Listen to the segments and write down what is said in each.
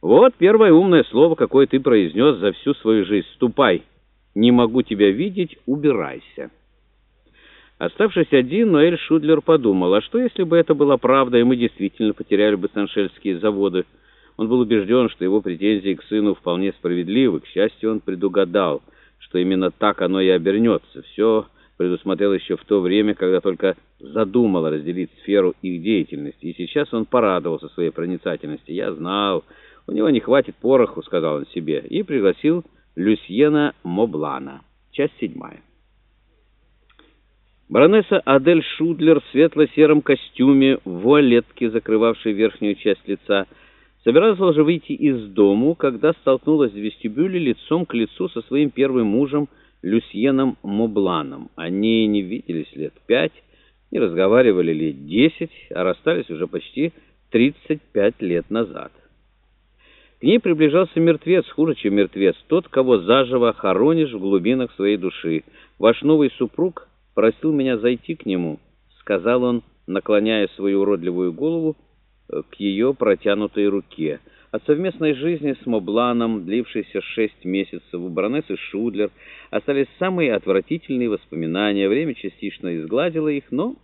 Вот первое умное слово, какое ты произнес за всю свою жизнь. Ступай. Не могу тебя видеть, убирайся. Оставшись один, Ноэль Шудлер подумал, а что если бы это была правда, и мы действительно потеряли бы саншельские заводы? Он был убежден, что его претензии к сыну вполне справедливы. К счастью, он предугадал, что именно так оно и обернется. Все предусмотрел еще в то время, когда только задумал разделить сферу их деятельности. И сейчас он порадовался своей проницательности. «Я знал, у него не хватит пороху», — сказал он себе, и пригласил Люсьена Моблана. Часть седьмая. Баронесса Адель Шудлер в светло-сером костюме, в вуалетке, закрывавшей верхнюю часть лица, собиралась уже выйти из дому, когда столкнулась в вестибюле лицом к лицу со своим первым мужем Люсьеном Мобланом. Они не виделись лет пять, не разговаривали лет десять, а расстались уже почти 35 лет назад. К ней приближался мертвец, хуже, чем мертвец, тот, кого заживо хоронишь в глубинах своей души. Ваш новый супруг просил меня зайти к нему, сказал он, наклоняя свою уродливую голову э, к ее протянутой руке. От совместной жизни с Мобланом, длившейся шесть месяцев, у баронессы Шудлер остались самые отвратительные воспоминания. Время частично изгладило их, но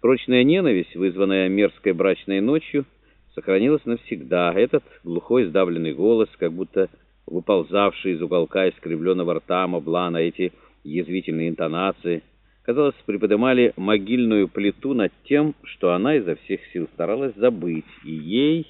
прочная ненависть, вызванная мерзкой брачной ночью, сохранилась навсегда. Этот глухой сдавленный голос, как будто выползавший из уголка искривленного рта Моблана, эти язвительные интонации, казалось, приподнимали могильную плиту над тем, что она изо всех сил старалась забыть, и ей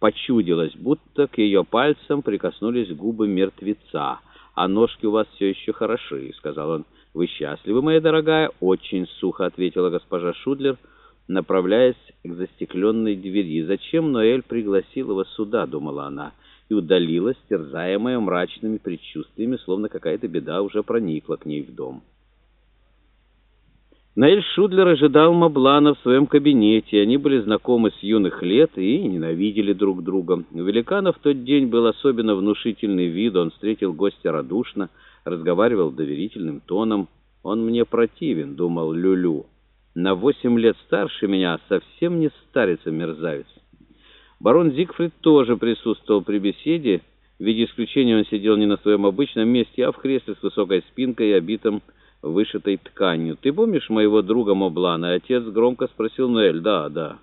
почудилось, будто к ее пальцам прикоснулись губы мертвеца. «А ножки у вас все еще хороши», — сказал он. «Вы счастливы, моя дорогая?» «Очень сухо», — ответила госпожа Шудлер, — направляясь к застекленной двери. «Зачем Ноэль пригласил его сюда?» — думала она, и удалилась, терзаемая мрачными предчувствиями, словно какая-то беда уже проникла к ней в дом. Наэль Шудлер ожидал Маблана в своем кабинете. Они были знакомы с юных лет и ненавидели друг друга. У великана в тот день был особенно внушительный вид. Он встретил гостя радушно, разговаривал доверительным тоном. «Он мне противен», — думал Люлю. -Лю на восемь лет старше меня, совсем не старец мерзавец. Барон Зигфрид тоже присутствовал при беседе. В виде исключения он сидел не на своем обычном месте, а в кресле с высокой спинкой и обитым вышитой тканью. «Ты помнишь моего друга Моблана?» Отец громко спросил Ноэль. «Да, да».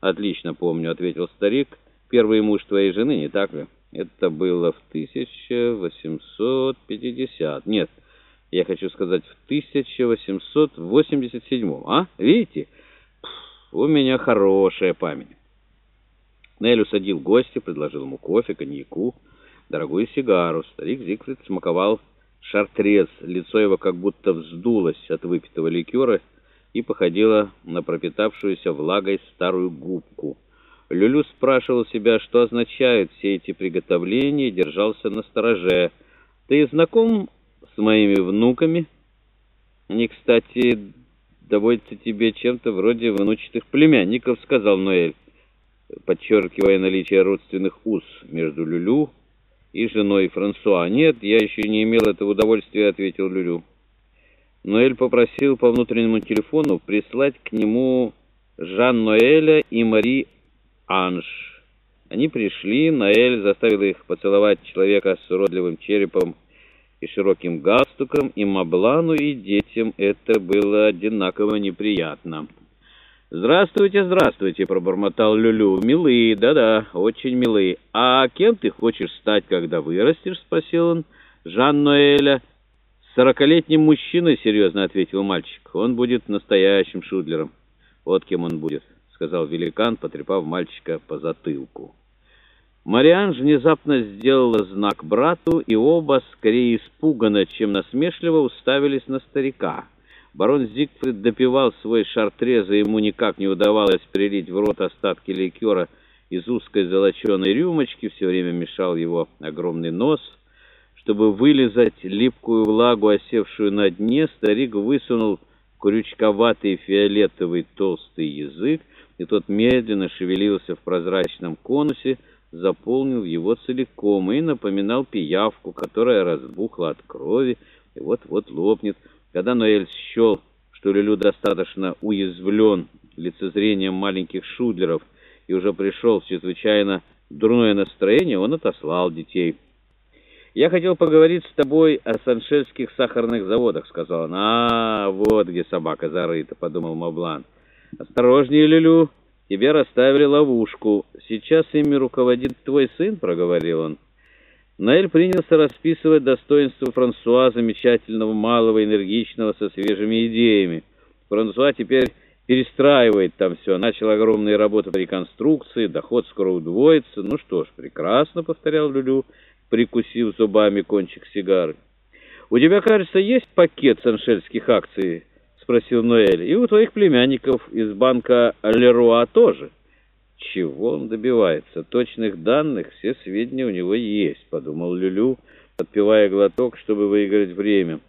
«Отлично помню», — ответил старик. «Первый муж твоей жены, не так ли?» «Это было в 1850...» «Нет». Я хочу сказать, в 1887 А? Видите? у меня хорошая память. Нель усадил гостя, предложил ему кофе, коньяку, дорогую сигару. Старик Зигфрид смаковал шартрез. Лицо его как будто вздулось от выпитого ликера и походило на пропитавшуюся влагой старую губку. Люлю спрашивал себя, что означают все эти приготовления, и держался на стороже. «Ты знаком с моими внуками. Они, кстати, доводятся тебе чем-то вроде внучатых племянников, сказал Ноэль, подчеркивая наличие родственных уз между Люлю и женой Франсуа. Нет, я еще не имел этого удовольствия, ответил Люлю. Ноэль попросил по внутреннему телефону прислать к нему Жан-Ноэля и Мари Анж. Они пришли, Ноэль заставил их поцеловать человека с уродливым черепом и широким галстуком, и Маблану, и детям это было одинаково неприятно. «Здравствуйте, здравствуйте», — пробормотал Люлю. «Милые, да-да, очень милые. А кем ты хочешь стать, когда вырастешь?» — спросил он Жан-Ноэля. «Сорокалетним мужчиной», — серьезно ответил мальчик. «Он будет настоящим шудлером». «Вот кем он будет», — сказал великан, потрепав мальчика по затылку. Мариан внезапно сделала знак брату, и оба, скорее испуганно, чем насмешливо, уставились на старика. Барон Зигфрид допивал свой шартрез, и ему никак не удавалось прилить в рот остатки ликера из узкой золоченой рюмочки, все время мешал его огромный нос. Чтобы вылезать липкую влагу, осевшую на дне, старик высунул крючковатый фиолетовый толстый язык, и тот медленно шевелился в прозрачном конусе, заполнил его целиком и напоминал пиявку, которая разбухла от крови и вот-вот лопнет. Когда Ноэль счел, что Лилю достаточно уязвлен лицезрением маленьких шудлеров и уже пришел в чрезвычайно дурное настроение, он отослал детей. «Я хотел поговорить с тобой о саншельских сахарных заводах», — сказал он. «А, вот где собака зарыта», — подумал Моблан. «Осторожнее, Люлю, тебе расставили ловушку. Сейчас ими руководит твой сын», — проговорил он. Наэль принялся расписывать достоинства Франсуа, замечательного, малого, энергичного, со свежими идеями. Франсуа теперь перестраивает там все, начал огромные работы по реконструкции, доход скоро удвоится. Ну что ж, прекрасно, повторял Люлю, прикусив зубами кончик сигары. «У тебя, кажется, есть пакет саншельских акций?» — спросил Ноэль. «И у твоих племянников из банка Леруа тоже». Чего он добивается? Точных данных, все сведения у него есть, подумал Люлю, отпивая глоток, чтобы выиграть время.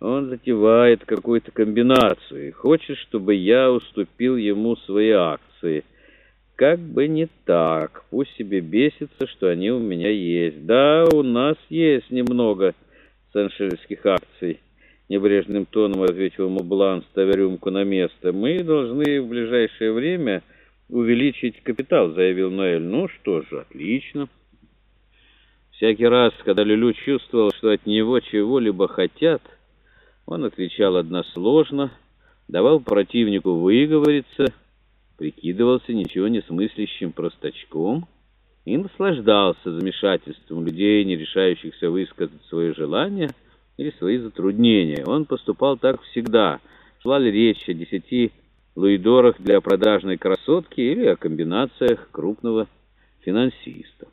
Он затевает какую-то комбинацию и хочет, чтобы я уступил ему свои акции. Как бы не так. Пусть себе бесится, что они у меня есть. Да, у нас есть немного саншельских акций. Небрежным тоном ответил Мублан, ставя рюмку на место. Мы должны в ближайшее время увеличить капитал, заявил Ноэль. Ну что же, отлично. Всякий раз, когда Люлю чувствовал, что от него чего-либо хотят, он отвечал односложно, давал противнику выговориться, прикидывался ничего не смыслящим простачком и наслаждался замешательством людей, не решающихся высказать свои желания или свои затруднения. Он поступал так всегда. Шла ли речь о десяти луидорах для продажной красотки или о комбинациях крупного финансиста.